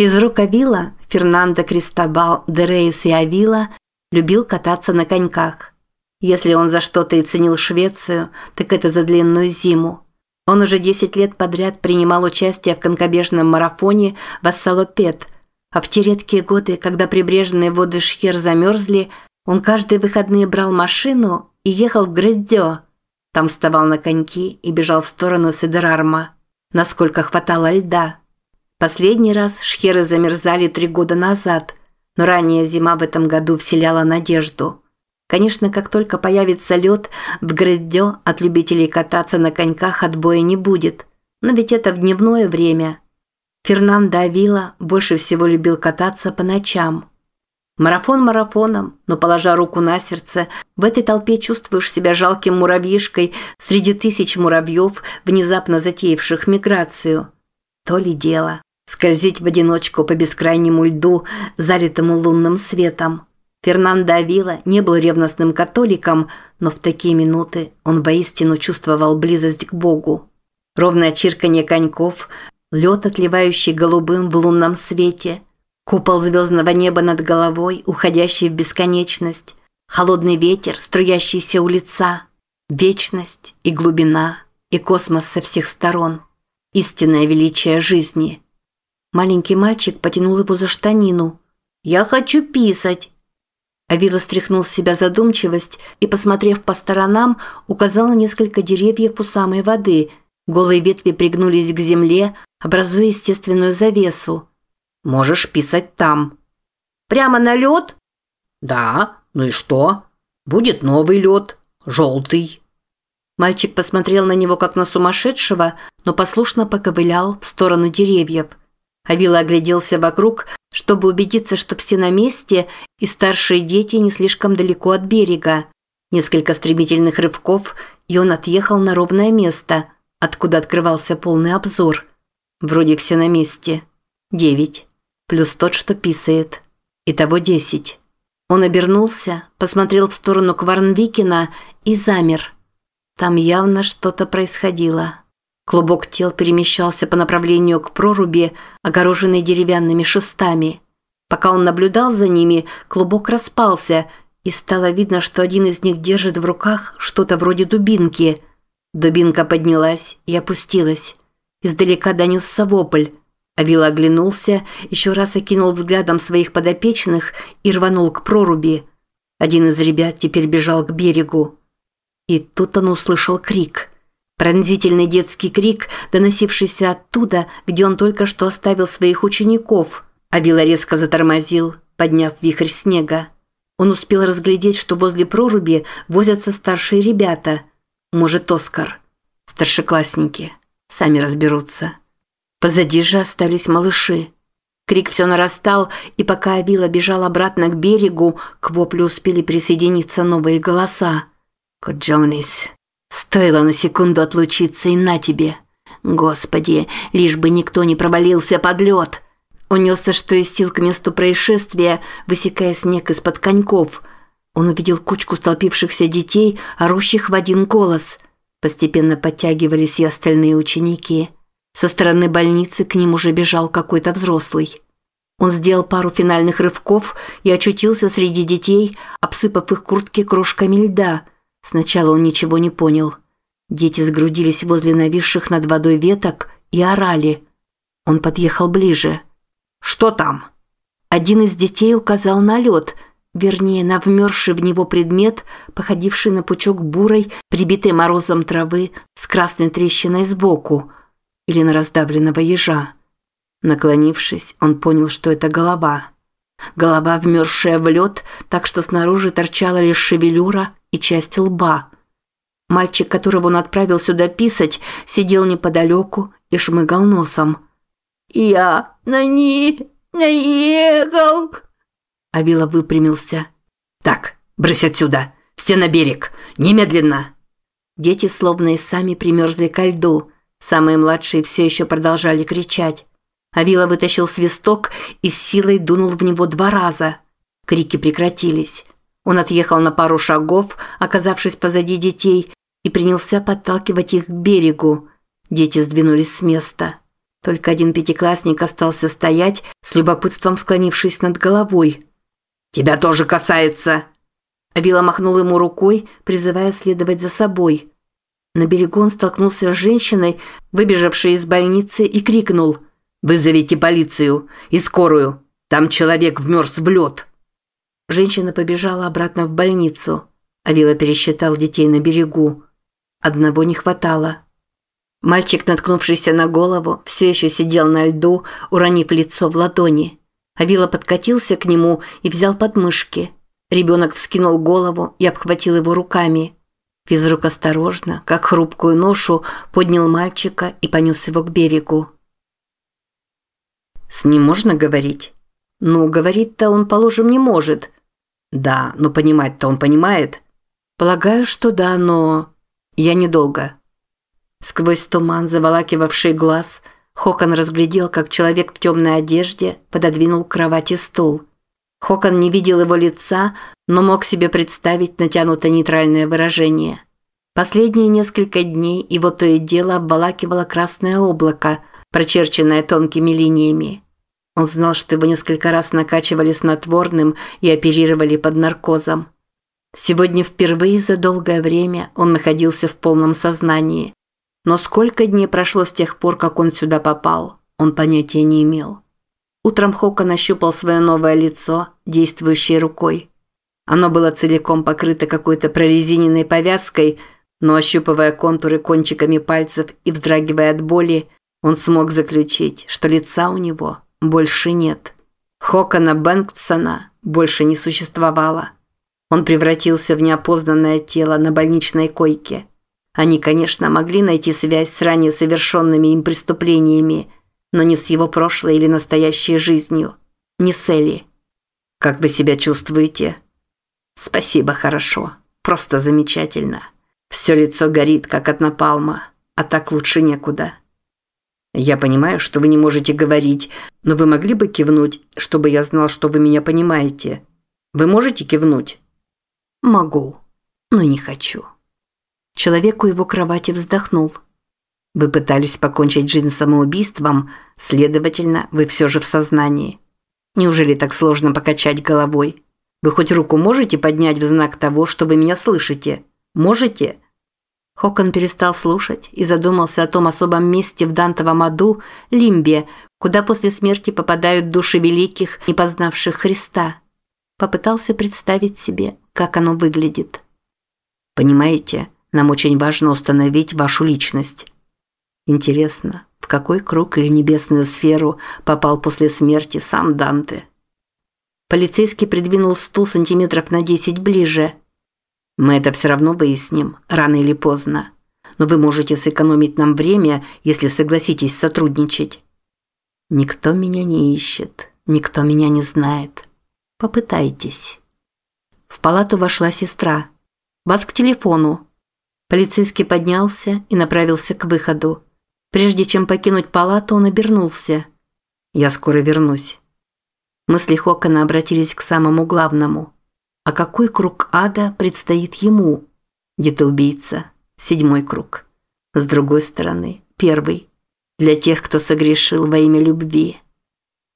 Физрук Авила, Фернандо Кристобал де и Авила любил кататься на коньках. Если он за что-то и ценил Швецию, так это за длинную зиму. Он уже 10 лет подряд принимал участие в конькобежном марафоне Вассалопет, а в те редкие годы, когда прибрежные воды Шхер замерзли, он каждые выходные брал машину и ехал в Греддё. Там вставал на коньки и бежал в сторону Сидерарма, насколько хватало льда. Последний раз шхеры замерзали три года назад, но ранняя зима в этом году вселяла надежду. Конечно, как только появится лед, в Греддё от любителей кататься на коньках отбоя не будет. Но ведь это в дневное время. Фернандо Авила больше всего любил кататься по ночам. Марафон марафоном, но положа руку на сердце, в этой толпе чувствуешь себя жалким муравьишкой среди тысяч муравьев, внезапно затеявших миграцию. То ли дело. Скользить в одиночку по бескрайнему льду, залитому лунным светом. Фернандо Авила не был ревностным католиком, но в такие минуты он воистину чувствовал близость к Богу. Ровное чирканье коньков, лед, отливающий голубым в лунном свете, купол звездного неба над головой, уходящий в бесконечность, холодный ветер, струящийся у лица, вечность и глубина, и космос со всех сторон, истинное величие жизни – Маленький мальчик потянул его за штанину. «Я хочу писать!» Авила стряхнул с себя задумчивость и, посмотрев по сторонам, указал на несколько деревьев у самой воды. Голые ветви пригнулись к земле, образуя естественную завесу. «Можешь писать там». «Прямо на лед?» «Да, ну и что? Будет новый лед, желтый». Мальчик посмотрел на него как на сумасшедшего, но послушно поковылял в сторону деревьев. Авила огляделся вокруг, чтобы убедиться, что все на месте и старшие дети не слишком далеко от берега. Несколько стремительных рывков, и он отъехал на ровное место, откуда открывался полный обзор. Вроде все на месте. Девять. Плюс тот, что писает. Итого десять. Он обернулся, посмотрел в сторону Кварнвикина и замер. Там явно что-то происходило. Клубок тел перемещался по направлению к проруби, огороженной деревянными шестами. Пока он наблюдал за ними, клубок распался, и стало видно, что один из них держит в руках что-то вроде дубинки. Дубинка поднялась и опустилась. Издалека донесся вопль. Авила оглянулся, еще раз окинул взглядом своих подопечных и рванул к проруби. Один из ребят теперь бежал к берегу. И тут он услышал крик – Пронзительный детский крик, доносившийся оттуда, где он только что оставил своих учеников. Авила резко затормозил, подняв вихрь снега. Он успел разглядеть, что возле проруби возятся старшие ребята. Может, Оскар. Старшеклассники. Сами разберутся. Позади же остались малыши. Крик все нарастал, и пока Авила бежал обратно к берегу, к воплю успели присоединиться новые голоса. «Коджонис, Стоило на секунду отлучиться и на тебе. Господи, лишь бы никто не провалился под лед. Унесся, что из сил к месту происшествия, высекая снег из-под коньков. Он увидел кучку столпившихся детей, орущих в один голос. Постепенно подтягивались и остальные ученики. Со стороны больницы к ним уже бежал какой-то взрослый. Он сделал пару финальных рывков и очутился среди детей, обсыпав их куртки крошками льда – Сначала он ничего не понял. Дети сгрудились возле нависших над водой веток и орали. Он подъехал ближе. «Что там?» Один из детей указал на лед, вернее, на вмерзший в него предмет, походивший на пучок бурой, прибитой морозом травы с красной трещиной сбоку, или на раздавленного ежа. Наклонившись, он понял, что это голова. Голова, вмерзшая в лед, так что снаружи торчала лишь шевелюра и часть лба. Мальчик, которого он отправил сюда писать, сидел неподалеку и шмыгал носом. «Я на них наехал!» Авила выпрямился. «Так, брысь отсюда! Все на берег! Немедленно!» Дети словно и сами примерзли ко льду. Самые младшие все еще продолжали кричать. Авила вытащил свисток и с силой дунул в него два раза. Крики прекратились. Он отъехал на пару шагов, оказавшись позади детей, и принялся подталкивать их к берегу. Дети сдвинулись с места. Только один пятиклассник остался стоять, с любопытством склонившись над головой. «Тебя тоже касается!» Авила махнул ему рукой, призывая следовать за собой. На берегу он столкнулся с женщиной, выбежавшей из больницы, и крикнул «Вызовите полицию и скорую! Там человек вмерз в лед!» Женщина побежала обратно в больницу. Авила пересчитал детей на берегу. Одного не хватало. Мальчик, наткнувшийся на голову, все еще сидел на льду, уронив лицо в ладони. Авила подкатился к нему и взял подмышки. Ребенок вскинул голову и обхватил его руками. Физрук осторожно, как хрупкую ношу, поднял мальчика и понес его к берегу. «С ним можно говорить?» «Ну, говорить-то он, положим, не может». «Да, но понимать-то он понимает?» «Полагаю, что да, но...» «Я недолго». Сквозь туман, заволакивавший глаз, Хокон разглядел, как человек в темной одежде пододвинул к кровати стул. Хокон не видел его лица, но мог себе представить натянутое нейтральное выражение. Последние несколько дней его то и дело обволакивало красное облако, прочерченное тонкими линиями. Он знал, что его несколько раз накачивали снотворным и оперировали под наркозом. Сегодня впервые за долгое время он находился в полном сознании. Но сколько дней прошло с тех пор, как он сюда попал, он понятия не имел. Утром Хока нащупал свое новое лицо, действующей рукой. Оно было целиком покрыто какой-то прорезиненной повязкой, но ощупывая контуры кончиками пальцев и вздрагивая от боли, он смог заключить, что лица у него больше нет. Хокона Бэнксона больше не существовало. Он превратился в неопознанное тело на больничной койке. Они, конечно, могли найти связь с ранее совершенными им преступлениями, но не с его прошлой или настоящей жизнью, не с Элли. «Как вы себя чувствуете?» «Спасибо, хорошо. Просто замечательно. Все лицо горит, как от напалма, а так лучше некуда». «Я понимаю, что вы не можете говорить, но вы могли бы кивнуть, чтобы я знал, что вы меня понимаете? Вы можете кивнуть?» «Могу, но не хочу». Человек у его кровати вздохнул. Вы пытались покончить жизнь самоубийством, следовательно, вы все же в сознании. Неужели так сложно покачать головой? Вы хоть руку можете поднять в знак того, что вы меня слышите? Можете? Хокон перестал слушать и задумался о том особом месте в Дантовом аду, Лимбе, куда после смерти попадают души великих, не познавших Христа. Попытался представить себе, как оно выглядит. Понимаете, нам очень важно установить вашу личность. Интересно, в какой круг или небесную сферу попал после смерти сам Данте? Полицейский придвинул стул сантиметров на 10 ближе. Мы это все равно выясним, рано или поздно. Но вы можете сэкономить нам время, если согласитесь сотрудничать. Никто меня не ищет, никто меня не знает. Попытайтесь. В палату вошла сестра. Вас к телефону. Полицейский поднялся и направился к выходу. Прежде чем покинуть палату, он обернулся. «Я скоро вернусь». Мысли Хокона обратились к самому главному. А какой круг ада предстоит ему? Где-то убийца. Седьмой круг. С другой стороны, первый. Для тех, кто согрешил во имя любви.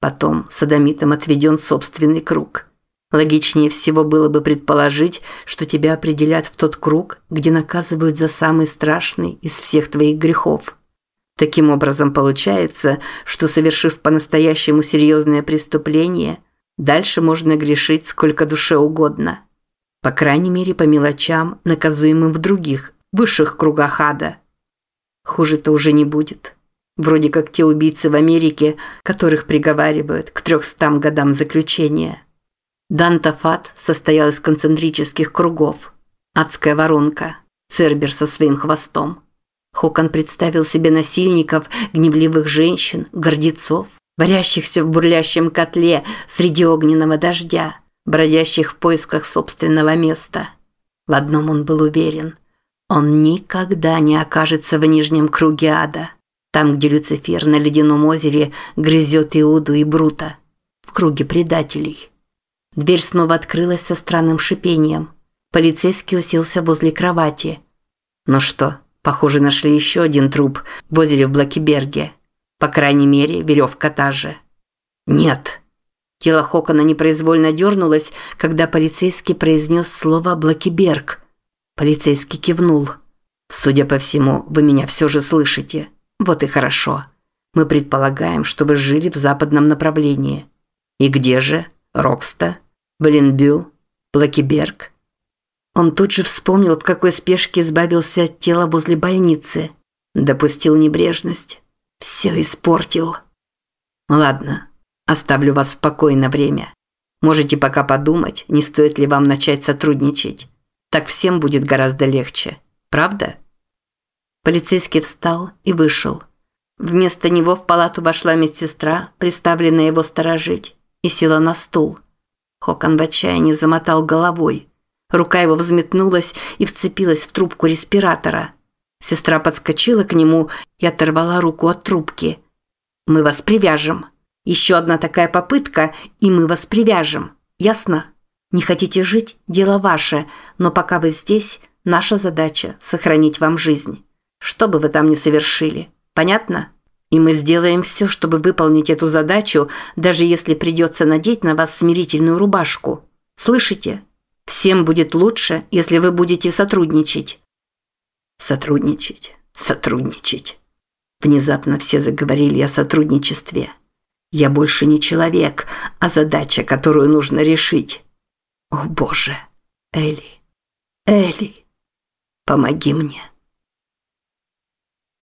Потом садомитам отведен собственный круг. Логичнее всего было бы предположить, что тебя определят в тот круг, где наказывают за самый страшный из всех твоих грехов. Таким образом, получается, что совершив по-настоящему серьезное преступление, дальше можно грешить сколько душе угодно. По крайней мере, по мелочам, наказуемым в других, высших кругах ада. Хуже-то уже не будет. Вроде как те убийцы в Америке, которых приговаривают к трехстам годам заключения. Дантафат состоял из концентрических кругов. Адская воронка. Цербер со своим хвостом. Хокон представил себе насильников, гневливых женщин, гордецов, варящихся в бурлящем котле среди огненного дождя, бродящих в поисках собственного места. В одном он был уверен. Он никогда не окажется в нижнем круге ада, там, где Люцифер на ледяном озере грызет Иуду и Брута, в круге предателей. Дверь снова открылась со странным шипением. Полицейский уселся возле кровати. Ну что, Похоже, нашли еще один труп в озере в Блакиберге. По крайней мере, веревка та же. Нет. Тело Хокона непроизвольно дернулось, когда полицейский произнес слово «Блакиберг». Полицейский кивнул. «Судя по всему, вы меня все же слышите. Вот и хорошо. Мы предполагаем, что вы жили в западном направлении. И где же? Рокста? Блинбю? Блакиберг?» Он тут же вспомнил, в какой спешке избавился от тела возле больницы. Допустил небрежность. Все испортил. Ладно, оставлю вас в покое на время. Можете пока подумать, не стоит ли вам начать сотрудничать. Так всем будет гораздо легче. Правда? Полицейский встал и вышел. Вместо него в палату вошла медсестра, приставленная его сторожить, и села на стул. Хокон в отчаянии замотал головой. Рука его взметнулась и вцепилась в трубку респиратора. Сестра подскочила к нему и оторвала руку от трубки. «Мы вас привяжем. Еще одна такая попытка, и мы вас привяжем. Ясно? Не хотите жить – дело ваше, но пока вы здесь, наша задача – сохранить вам жизнь. Что бы вы там ни совершили. Понятно? И мы сделаем все, чтобы выполнить эту задачу, даже если придется надеть на вас смирительную рубашку. Слышите?» Всем будет лучше, если вы будете сотрудничать. Сотрудничать, сотрудничать. Внезапно все заговорили о сотрудничестве. Я больше не человек, а задача, которую нужно решить. О, Боже, Элли, Элли, помоги мне.